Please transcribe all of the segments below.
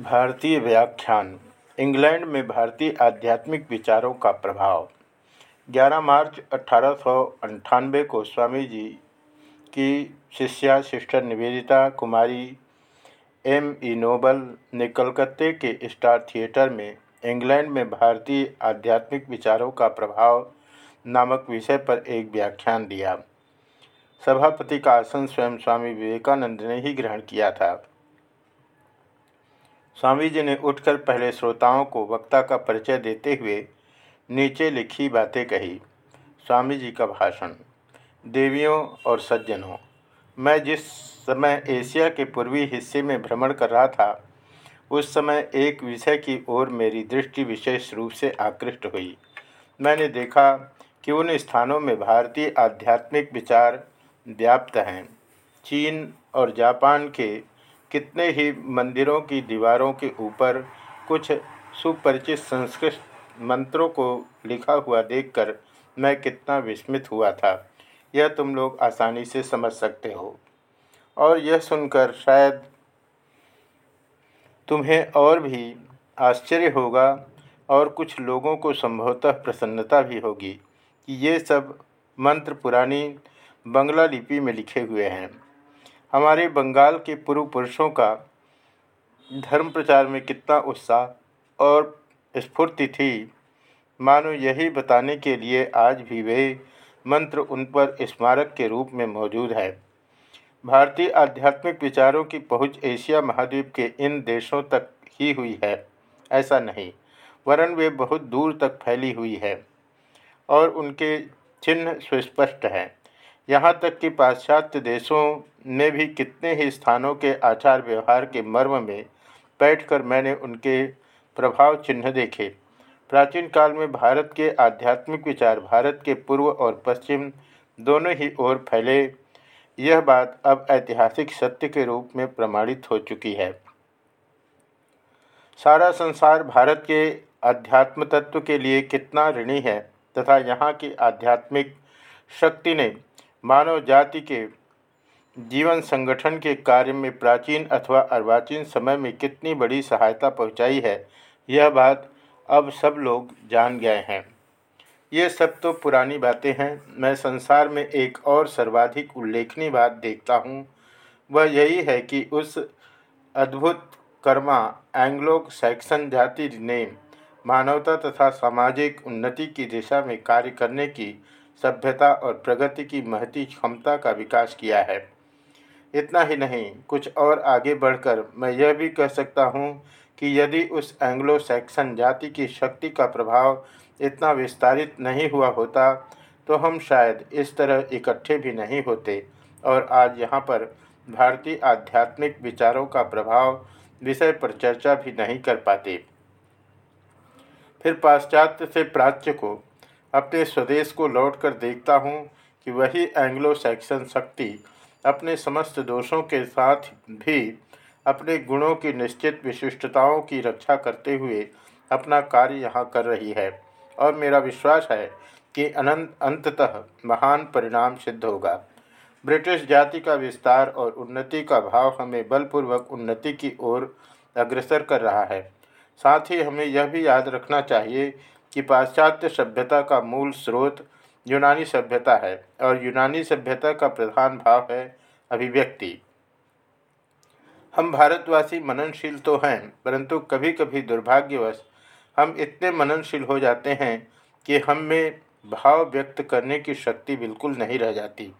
भारतीय व्याख्यान, इंग्लैंड में भारतीय आध्यात्मिक विचारों का प्रभाव। 11 मार्च अट्ठारह को स्वामी जी की शिष्या सिस्टर निवेदिता, कुमारी एम ई नोबल ने कलकत्ते के स्टार थिएटर में इंग्लैंड में भारतीय आध्यात्मिक विचारों का प्रभाव नामक विषय पर एक व्याख्यान दिया। सभापति का आसन स्वयं स्वामी विवेकानंद ने ही ग्रहण किया था। स्वामी जी ने उठकर पहले श्रोताओं को वक्ता का परिचय देते हुए नीचे लिखी बातें कही। स्वामी जी का भाषण, देवियों और सज्जनों, मैं जिस समय एशिया के पूर्वी हिस्से में भ्रमण कर रहा था, उस समय एक विषय की ओर मेरी दृष्टि विशेष रूप से आकृष्ट हुई। मैंने देखा कि उन स्थानों में भारतीय आध्यात्मिक विचार व्याप्त हैं। चीन और जापान के कितने ही मंदिरों की दीवारों के ऊपर कुछ सुपरिचित संस्कृत मंत्रों को लिखा हुआ देखकर मैं कितना विस्मित हुआ था। यह तुम लोग आसानी से समझ सकते हो। और यह सुनकर शायद तुम्हें और भी आश्चर्य होगा और कुछ लोगों को संभवतः प्रसन्नता भी होगी कि ये सब मंत्र पुरानी बंगला लिपि में लिखे हुए हैं। हमारे बंगाल के पूर्व पुरुषों का धर्म प्रचार में कितना उत्साह और स्फूर्ति थी। मानो यही बताने के लिए आज भी वे मंत्र उन पर स्मारक के रूप में मौजूद है। भारतीय आध्यात्मिक विचारों की पहुँच एशिया महाद्वीप के इन देशों तक ही हुई है, ऐसा नहीं, वरन वे बहुत दूर तक फैली हुई है और उनके चिन्ह सुस्पष्ट हैं। यहाँ तक कि पाश्चात्य देशों में भी कितने ही स्थानों के आचार व्यवहार के मर्म में बैठकर मैंने उनके प्रभाव चिन्ह देखे। प्राचीन काल में भारत के आध्यात्मिक विचार, भारत के पूर्व और पश्चिम दोनों ही ओर फैले। यह बात अब ऐतिहासिक सत्य के रूप में प्रमाणित हो चुकी है। सारा संसार भारत के अध्यात्म तत्व के लिए कितना ऋणी है तथा यहाँ की आध्यात्मिक शक्ति ने मानव जाति के जीवन संगठन के कार्य में प्राचीन अथवा अर्वाचीन समय में कितनी बड़ी सहायता पहुंचाई है, यह बात अब सब लोग जान गए हैं। ये सब तो पुरानी बातें हैं। मैं संसार में एक और सर्वाधिक उल्लेखनीय बात देखता हूँ। वह यही है कि उस अद्भुत कर्मा, एंग्लो सैक्सन जाति ने मानवता तथा सामाजिक उन्नति की दिशा में कार्य करने की सभ्यता और प्रगति की महती क्षमता का विकास किया है। इतना ही नहीं, कुछ और आगे बढ़कर मैं यह भी कह सकता हूँ कि यदि उस एंग्लो सैक्सन जाति की शक्ति का प्रभाव इतना विस्तारित नहीं हुआ होता तो हम शायद इस तरह इकट्ठे भी नहीं होते और आज यहाँ पर भारतीय आध्यात्मिक विचारों का प्रभाव विषय पर चर्चा भी नहीं कर पाते। फिर पाश्चात्य से प्राच्य को अपने स्वदेश को लौटकर देखता हूँ कि वही एंग्लो सैक्सन शक्ति अपने समस्त दोषों के साथ भी अपने गुणों की निश्चित विशिष्टताओं की रक्षा करते हुए अपना कार्य यहाँ कर रही है। और मेरा विश्वास है कि अनंत, अंततः महान परिणाम सिद्ध होगा। ब्रिटिश जाति का विस्तार और उन्नति का भाव हमें बलपूर्वक उन्नति की ओर अग्रसर कर रहा है। साथ ही हमें यह भी याद रखना चाहिए कि पाश्चात्य सभ्यता का मूल स्रोत यूनानी सभ्यता है और यूनानी सभ्यता का प्रधान भाव है अभिव्यक्ति। हम भारतवासी मननशील तो हैं, परंतु कभी कभी दुर्भाग्यवश हम इतने मननशील हो जाते हैं कि हम में भाव व्यक्त करने की शक्ति बिल्कुल नहीं रह जाती।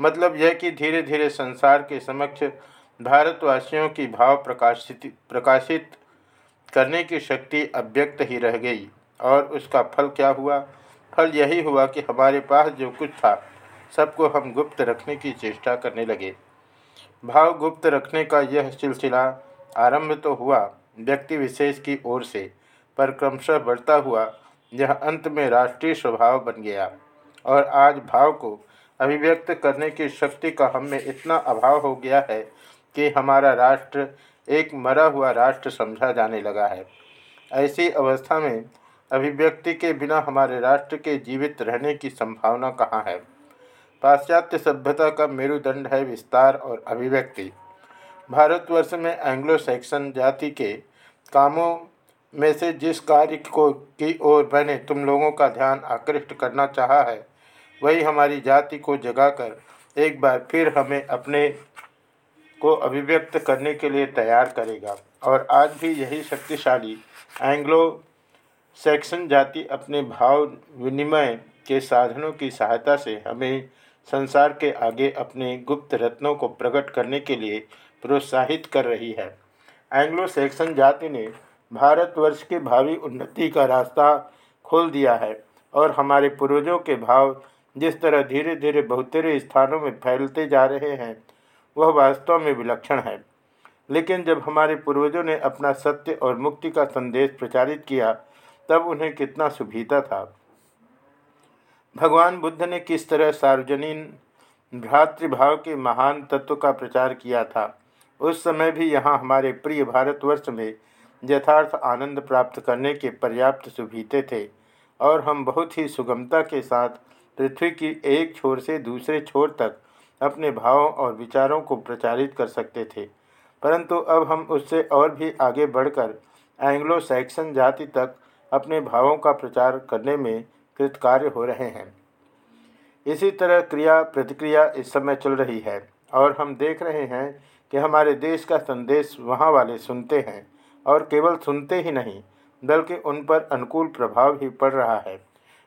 मतलब यह कि धीरे धीरे संसार के समक्ष भारतवासियों की भाव प्रकाशित प्रकाशित करने की शक्ति अव्यक्त ही रह गई। और उसका फल क्या हुआ? फल यही हुआ कि हमारे पास जो कुछ था, सबको हम गुप्त रखने की चेष्टा करने लगे। भाव गुप्त रखने का यह सिलसिला आरंभ तो हुआ व्यक्ति विशेष की ओर से, पर क्रमशः बढ़ता हुआ यह अंत में राष्ट्रीय स्वभाव बन गया। और आज भाव को अभिव्यक्त करने की शक्ति का हमें इतना अभाव हो गया है कि हमारा राष्ट्र एक मरा हुआ राष्ट्र समझा जाने लगा है। ऐसी अवस्था में अभिव्यक्ति के बिना हमारे राष्ट्र के जीवित रहने की संभावना कहाँ है? पाश्चात्य सभ्यता का मेरुदंड है विस्तार और अभिव्यक्ति। भारतवर्ष में एंग्लो सैक्सन जाति के कामों में से जिस कार्य को की ओर मैंने तुम लोगों का ध्यान आकृष्ट करना चाहा है, वही हमारी जाति को जगाकर एक बार फिर हमें अपने को अभिव्यक्त करने के लिए तैयार करेगा। और आज भी यही शक्तिशाली एंग्लो सैक्सन जाति अपने भाव विनिमय के साधनों की सहायता से हमें संसार के आगे अपने गुप्त रत्नों को प्रकट करने के लिए प्रोत्साहित कर रही है। एंग्लो सैक्सन जाति ने भारतवर्ष के भावी उन्नति का रास्ता खोल दिया है और हमारे पूर्वजों के भाव जिस तरह धीरे धीरे बहुतेरे स्थानों में फैलते जा रहे हैं, वह वास्तव में विलक्षण है। लेकिन जब हमारे पूर्वजों ने अपना सत्य और मुक्ति का संदेश प्रचारित किया तब उन्हें कितना सुभीता था। भगवान बुद्ध ने किस तरह सार्वजनीन भ्रातृभाव के महान तत्व का प्रचार किया था, उस समय भी यहाँ हमारे प्रिय भारतवर्ष में यथार्थ आनंद प्राप्त करने के पर्याप्त सुभीते थे और हम बहुत ही सुगमता के साथ पृथ्वी की एक छोर से दूसरे छोर तक अपने भावों और विचारों को प्रचारित कर सकते थे। परंतु अब हम उससे और भी आगे बढ़कर एंग्लो सैक्सन जाति तक अपने भावों का प्रचार करने में कृतकार्य हो रहे हैं। इसी तरह क्रिया प्रतिक्रिया इस समय चल रही है और हम देख रहे हैं कि हमारे देश का संदेश वहाँ वाले सुनते हैं और केवल सुनते ही नहीं, बल्कि उन पर अनुकूल प्रभाव ही पड़ रहा है।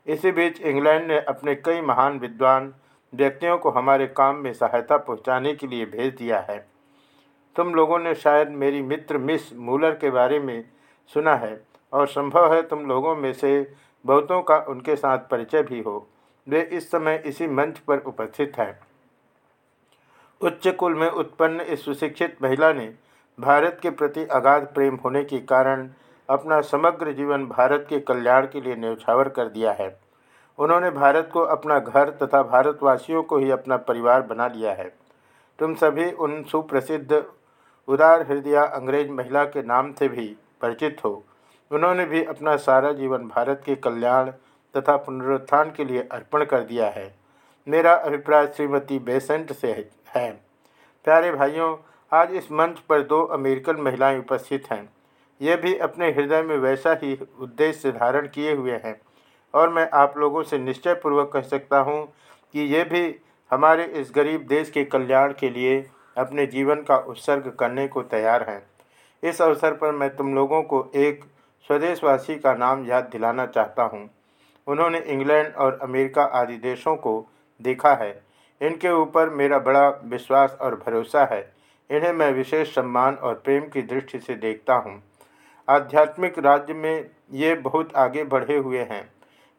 इसी बीच इंग्लैंड ने अपने कई महान विद्वान व्यक्तियों को हमारे काम में सहायता पहुँचाने के लिए भेज दिया है। तुम लोगों ने शायद मेरी मित्र मिस मूलर के बारे में सुना है और संभव है तुम लोगों में से बहुतों का उनके साथ परिचय भी हो। वे इस समय इसी मंच पर उपस्थित हैं। उच्च कुल में उत्पन्न इस सुशिक्षित महिला ने भारत के प्रति अगाध प्रेम होने के कारण अपना समग्र जीवन भारत के कल्याण के लिए न्यौछावर कर दिया है। उन्होंने भारत को अपना घर तथा भारतवासियों को ही अपना परिवार बना लिया है। तुम सभी उन सुप्रसिद्ध, उदार हृदय अंग्रेज़ महिला के नाम से भी परिचित हो। उन्होंने भी अपना सारा जीवन भारत के कल्याण तथा पुनरुत्थान के लिए अर्पण कर दिया है। मेरा अभिप्राय श्रीमती बेसेंट से है प्यारे भाइयों, आज इस मंच पर दो अमेरिकन महिलाएँ उपस्थित हैं। ये भी अपने हृदय में वैसा ही उद्देश्य धारण किए हुए हैं। और मैं आप लोगों से निश्चय पूर्वक कह सकता हूँ कि ये भी हमारे इस गरीब देश के कल्याण के लिए अपने जीवन का उत्सर्ग करने को तैयार हैं। इस अवसर पर मैं तुम लोगों को एक स्वदेशवासी का नाम याद दिलाना चाहता हूँ। उन्होंने इंग्लैंड और अमेरिका आदि देशों को देखा है। इनके ऊपर मेरा बड़ा विश्वास और भरोसा है। इन्हें मैं विशेष सम्मान और प्रेम की दृष्टि से देखता हूँ। आध्यात्मिक राज्य में ये बहुत आगे बढ़े हुए हैं।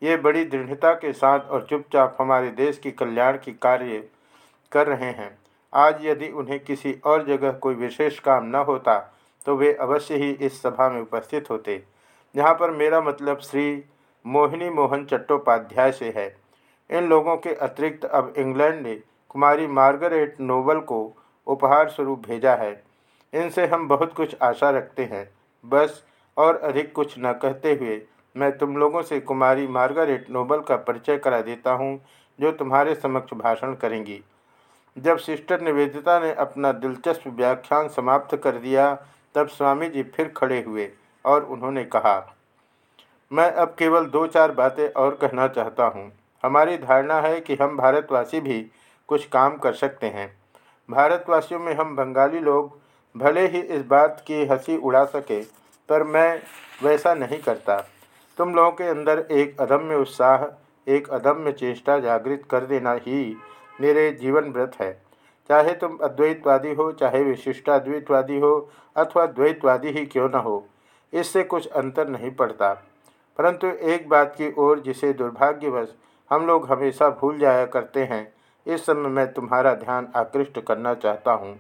ये बड़ी दृढ़ता के साथ और चुपचाप हमारे देश की कल्याण की कार्य कर रहे हैं। आज यदि उन्हें किसी और जगह कोई विशेष काम न होता तो वे अवश्य ही इस सभा में उपस्थित होते। यहाँ पर मेरा मतलब श्री मोहिनी मोहन चट्टोपाध्याय से है। इन लोगों के अतिरिक्त अब इंग्लैंड ने कुमारी मार्गरेट नोबल को उपहार स्वरूप भेजा है। इनसे हम बहुत कुछ आशा रखते हैं। बस और अधिक कुछ न कहते हुए मैं तुम लोगों से कुमारी मार्गारेट नोबल का परिचय करा देता हूँ, जो तुम्हारे समक्ष भाषण करेंगी। जब सिस्टर निवेदिता ने अपना दिलचस्प व्याख्यान समाप्त कर दिया, तब स्वामी जी फिर खड़े हुए। और उन्होंने कहा, मैं अब केवल दो चार बातें और कहना चाहता हूँ। हमारी धारणा है कि हम भारतवासी भी कुछ काम कर सकते हैं। भारतवासियों में हम बंगाली लोग भले ही इस बात की हँसी उड़ा सके, पर मैं वैसा नहीं करता। तुम लोगों के अंदर एक अदम्य उत्साह, एक अदम्य चेष्टा जागृत कर देना ही मेरे जीवन व्रत है। चाहे तुम अद्वैतवादी हो, चाहे विशिष्टाद्वैतवादी हो, अथवा द्वैतवादी ही क्यों न हो इससे कुछ अंतर नहीं पड़ता। परंतु एक बात की ओर जिसे दुर्भाग्यवश हम लोग हमेशा भूल जाया करते हैं, इस समय मैं तुम्हारा ध्यान आकृष्ट करना चाहता हूँ।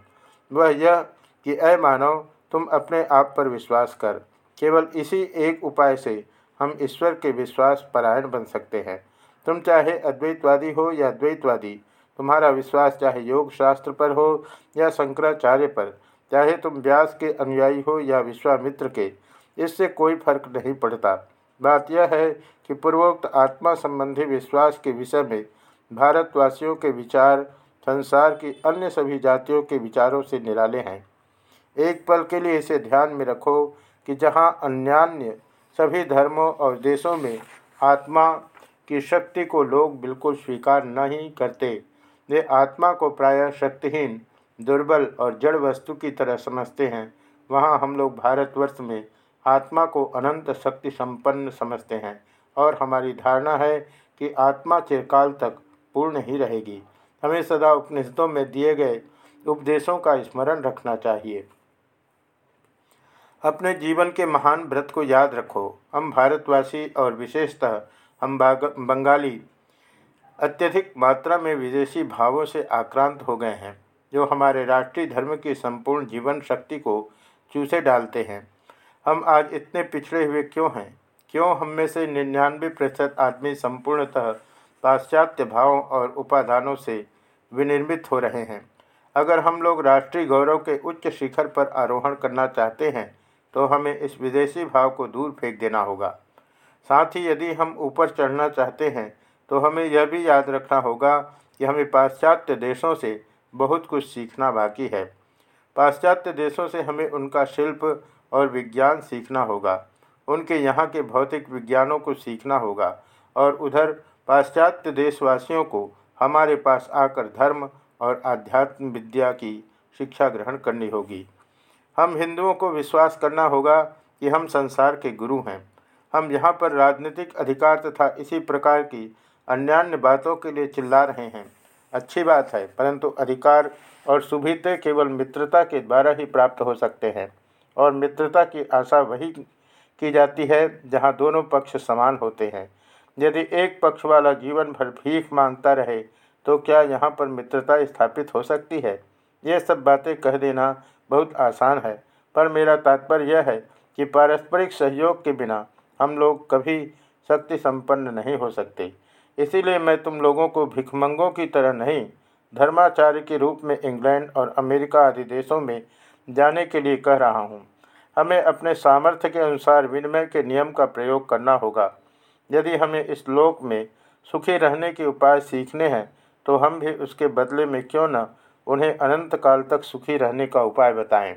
वह यह कि अय मानव, तुम अपने आप पर विश्वास कर। केवल इसी एक उपाय से हम ईश्वर के विश्वास परायण बन सकते हैं। तुम चाहे अद्वैतवादी हो या द्वैतवादी, तुम्हारा विश्वास चाहे योग शास्त्र पर हो या शंकराचार्य पर, चाहे तुम व्यास के अनुयायी हो या विश्वामित्र के इससे कोई फ़र्क नहीं पड़ता। बात यह है कि पूर्वोक्त आत्मा संबंधी विश्वास के विषय में भारतवासियों के विचार, संसार की अन्य सभी जातियों के विचारों से निराले हैं। एक पल के लिए इसे ध्यान में रखो कि जहाँ अन्यान्य सभी धर्मों और देशों में आत्मा की शक्ति को लोग बिल्कुल स्वीकार नहीं करते, वे आत्मा को प्रायः शक्तिहीन, दुर्बल और जड़ वस्तु की तरह समझते हैं। वहाँ हम लोग भारतवर्ष में आत्मा को अनंत शक्ति संपन्न समझते हैं और हमारी धारणा है कि आत्मा चिरकाल तक पूर्ण ही रहेगी। हमें सदा उपनिषदों में दिए गए उपदेशों का स्मरण रखना चाहिए। अपने जीवन के महान व्रत को याद रखो। हम भारतवासी और विशेषतः हम बंगाली अत्यधिक मात्रा में विदेशी भावों से आक्रांत हो गए हैं, जो हमारे राष्ट्रीय धर्म की संपूर्ण जीवन शक्ति को चूसे डालते हैं। हम आज इतने पिछड़े हुए क्यों हैं? क्यों हम में से निन्यानवे प्रतिशत आदमी संपूर्णतः पाश्चात्य भावों और उपादानों से विनिर्मित हो रहे हैं? अगर हम लोग राष्ट्रीय गौरव के उच्च शिखर पर आरोहण करना चाहते हैं तो हमें इस विदेशी भाव को दूर फेंक देना होगा। साथ ही यदि हम ऊपर चढ़ना चाहते हैं तो हमें यह भी याद रखना होगा कि हमें पाश्चात्य देशों से बहुत कुछ सीखना बाकी है। पाश्चात्य देशों से हमें उनका शिल्प और विज्ञान सीखना होगा। उनके यहाँ के भौतिक विज्ञानों को सीखना होगा और उधर पाश्चात्य देशवासियों को हमारे पास आकर धर्म और आध्यात्म विद्या की शिक्षा ग्रहण करनी होगी। हम हिंदुओं को विश्वास करना होगा कि हम संसार के गुरु हैं। हम यहाँ पर राजनीतिक अधिकार तथा इसी प्रकार की अन्यान्य बातों के लिए चिल्ला रहे हैं। अच्छी बात है, परंतु अधिकार और सुविधे केवल मित्रता के द्वारा ही प्राप्त हो सकते हैं। और मित्रता की आशा वही की जाती है जहाँ दोनों पक्ष समान होते हैं। यदि एक पक्ष वाला जीवन भर भीख माँगता रहे तो क्या यहाँ पर मित्रता स्थापित हो सकती है? ये सब बातें कह देना बहुत आसान है, पर मेरा तात्पर्य यह है कि पारस्परिक सहयोग के बिना हम लोग कभी शक्ति संपन्न नहीं हो सकते। इसीलिए मैं तुम लोगों को भिखमंगों की तरह नहीं, धर्माचार्य के रूप में इंग्लैंड और अमेरिका आदि देशों में जाने के लिए कह रहा हूँ। हमें अपने सामर्थ्य के अनुसार विनिमय के नियम का प्रयोग करना होगा। यदि हमें इस लोक में सुखी रहने के उपाय सीखने हैं तो हम भी उसके बदले में क्यों न उन्हें अनंत काल तक सुखी रहने का उपाय बताएँ।